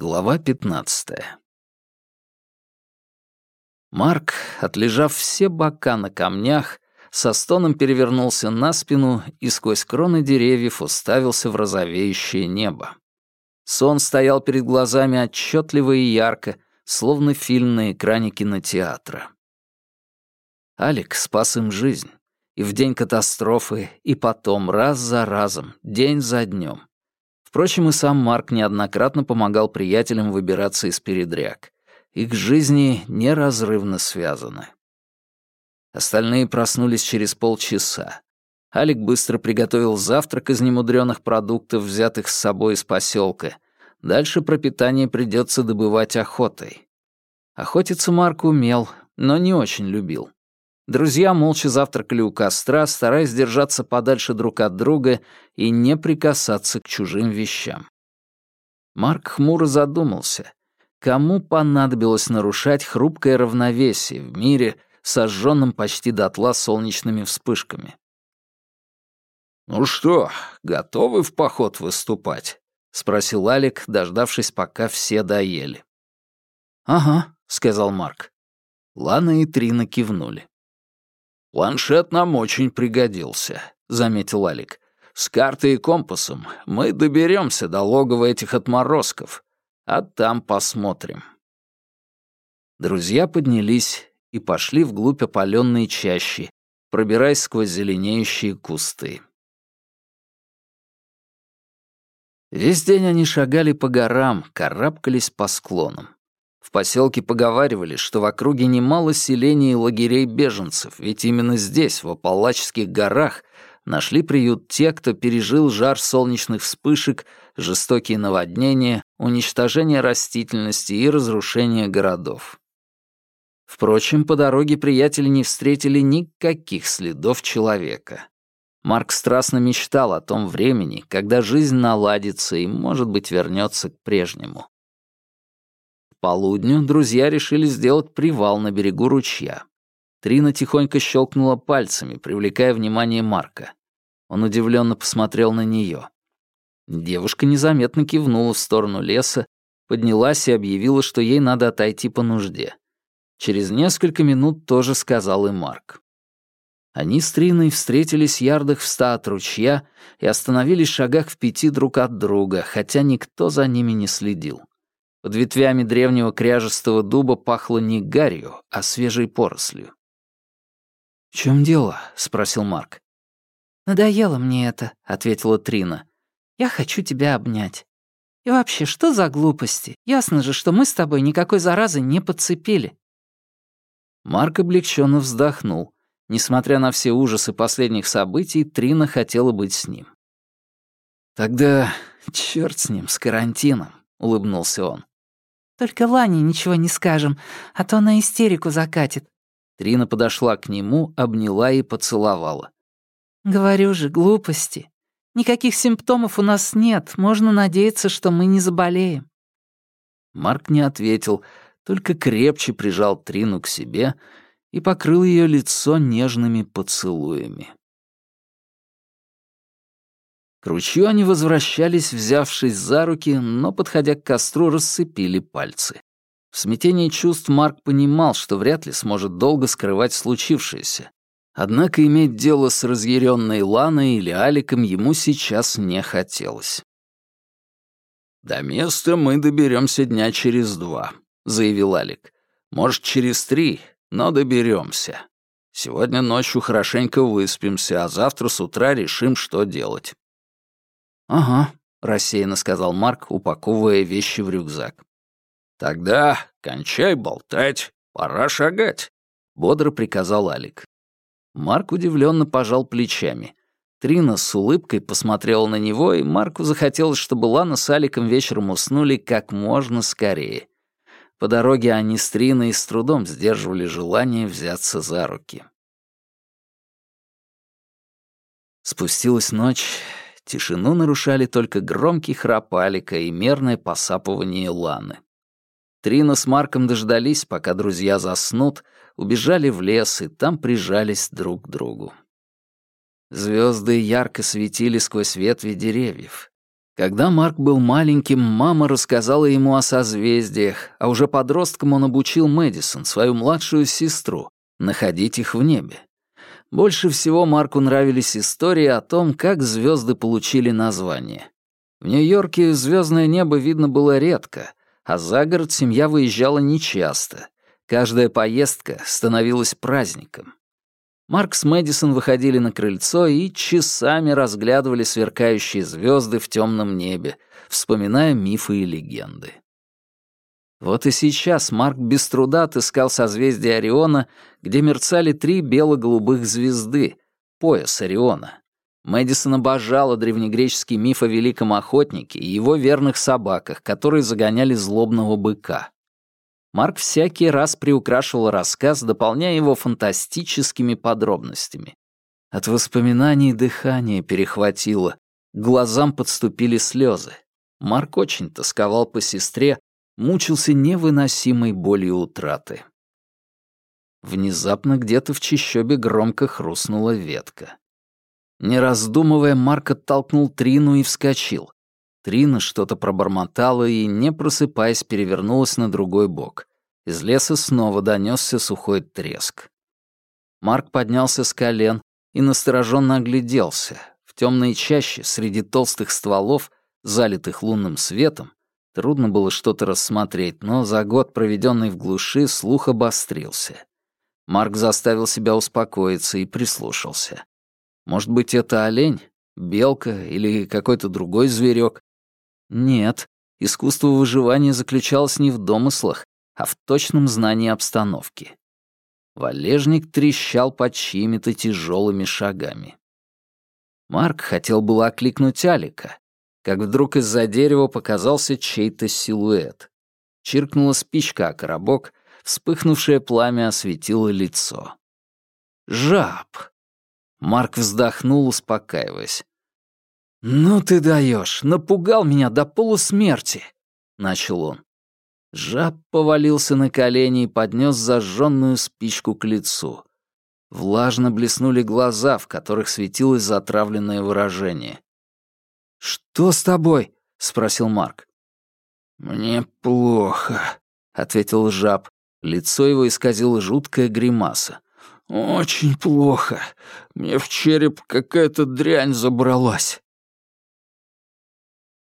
Глава 15 Марк, отлежав все бока на камнях, со стоном перевернулся на спину и сквозь кроны деревьев уставился в розовеющее небо. Сон стоял перед глазами отчетливо и ярко, словно фильм на экране кинотеатра. Алик спас им жизнь. И в день катастрофы, и потом, раз за разом, день за днем. Впрочем, и сам Марк неоднократно помогал приятелям выбираться из передряг. Их жизни неразрывно связаны. Остальные проснулись через полчаса. Алик быстро приготовил завтрак из немудрённых продуктов, взятых с собой из поселка. Дальше пропитание придется добывать охотой. Охотиться Марк умел, но не очень любил. Друзья молча завтракали у костра, стараясь держаться подальше друг от друга и не прикасаться к чужим вещам. Марк хмуро задумался, кому понадобилось нарушать хрупкое равновесие в мире, сожженном почти дотла солнечными вспышками. «Ну что, готовы в поход выступать?» — спросил Алик, дождавшись, пока все доели. «Ага», — сказал Марк. Лана и Трина кивнули. «Планшет нам очень пригодился», — заметил Алик. «С картой и компасом мы доберемся до логова этих отморозков, а там посмотрим». Друзья поднялись и пошли вглубь опаленной чащи, пробираясь сквозь зеленеющие кусты. Весь день они шагали по горам, карабкались по склонам. В поселке поговаривали, что в округе немало селений и лагерей беженцев, ведь именно здесь, в Апалачских горах, нашли приют те, кто пережил жар солнечных вспышек, жестокие наводнения, уничтожение растительности и разрушение городов. Впрочем, по дороге приятели не встретили никаких следов человека. Марк страстно мечтал о том времени, когда жизнь наладится и, может быть, вернется к прежнему полудню друзья решили сделать привал на берегу ручья. Трина тихонько щелкнула пальцами, привлекая внимание Марка. Он удивленно посмотрел на нее. Девушка незаметно кивнула в сторону леса, поднялась и объявила, что ей надо отойти по нужде. Через несколько минут тоже сказал и Марк. Они с Триной встретились ярдах в ста от ручья и остановились в шагах в пяти друг от друга, хотя никто за ними не следил. Под ветвями древнего кряжестого дуба пахло не гарью, а свежей порослью. «В чем дело?» — спросил Марк. «Надоело мне это», — ответила Трина. «Я хочу тебя обнять. И вообще, что за глупости? Ясно же, что мы с тобой никакой заразы не подцепили». Марк облегченно вздохнул. Несмотря на все ужасы последних событий, Трина хотела быть с ним. «Тогда черт с ним, с карантином», — улыбнулся он. «Только Лане ничего не скажем, а то она истерику закатит». Трина подошла к нему, обняла и поцеловала. «Говорю же, глупости. Никаких симптомов у нас нет, можно надеяться, что мы не заболеем». Марк не ответил, только крепче прижал Трину к себе и покрыл ее лицо нежными поцелуями. К ручью они возвращались, взявшись за руки, но, подходя к костру, рассыпили пальцы. В смятении чувств Марк понимал, что вряд ли сможет долго скрывать случившееся. Однако иметь дело с разъяренной Ланой или Аликом ему сейчас не хотелось. «До места мы доберемся дня через два», — заявил Алик. «Может, через три, но доберемся. Сегодня ночью хорошенько выспимся, а завтра с утра решим, что делать». «Ага», — рассеянно сказал Марк, упаковывая вещи в рюкзак. «Тогда кончай болтать, пора шагать», — бодро приказал Алик. Марк удивленно пожал плечами. Трина с улыбкой посмотрела на него, и Марку захотелось, чтобы Лана с Аликом вечером уснули как можно скорее. По дороге они с Триной с трудом сдерживали желание взяться за руки. Спустилась ночь, Тишину нарушали только громкий храп Алика и мерное посапывание Ланы. Трина с Марком дождались, пока друзья заснут, убежали в лес и там прижались друг к другу. Звезды ярко светили сквозь ветви деревьев. Когда Марк был маленьким, мама рассказала ему о созвездиях, а уже подростком он обучил Мэдисон, свою младшую сестру, находить их в небе. Больше всего Марку нравились истории о том, как звезды получили название. В Нью-Йорке звездное небо видно было редко, а за город семья выезжала нечасто. Каждая поездка становилась праздником. Марк с Мэдисон выходили на крыльцо и часами разглядывали сверкающие звезды в темном небе, вспоминая мифы и легенды. Вот и сейчас Марк без труда отыскал созвездие Ориона, где мерцали три бело-голубых звезды, пояс Ориона. Мэдисон обожала древнегреческий миф о великом охотнике и его верных собаках, которые загоняли злобного быка. Марк всякий раз приукрашивал рассказ, дополняя его фантастическими подробностями. От воспоминаний дыхание перехватило, к глазам подступили слезы. Марк очень тосковал по сестре, мучился невыносимой болью утраты. Внезапно где-то в чащобе громко хрустнула ветка. Не раздумывая, Марк оттолкнул Трину и вскочил. Трина что-то пробормотала и, не просыпаясь, перевернулась на другой бок. Из леса снова донесся сухой треск. Марк поднялся с колен и настороженно огляделся. В темной чаще, среди толстых стволов, залитых лунным светом, трудно было что-то рассмотреть, но за год, проведенный в глуши, слух обострился. Марк заставил себя успокоиться и прислушался. Может быть, это олень, белка или какой-то другой зверек? Нет, искусство выживания заключалось не в домыслах, а в точном знании обстановки. Валежник трещал под чьими-то тяжелыми шагами. Марк хотел было окликнуть Алика, как вдруг из-за дерева показался чей-то силуэт. Чиркнула спичка о коробок, вспыхнувшее пламя осветило лицо. «Жаб!» Марк вздохнул, успокаиваясь. «Ну ты даешь, напугал меня до полусмерти!» — начал он. Жаб повалился на колени и поднес зажженную спичку к лицу. Влажно блеснули глаза, в которых светилось затравленное выражение. «Что с тобой?» — спросил Марк. «Мне плохо», — ответил жаб. Лицо его исказило жуткая гримаса. «Очень плохо. Мне в череп какая-то дрянь забралась».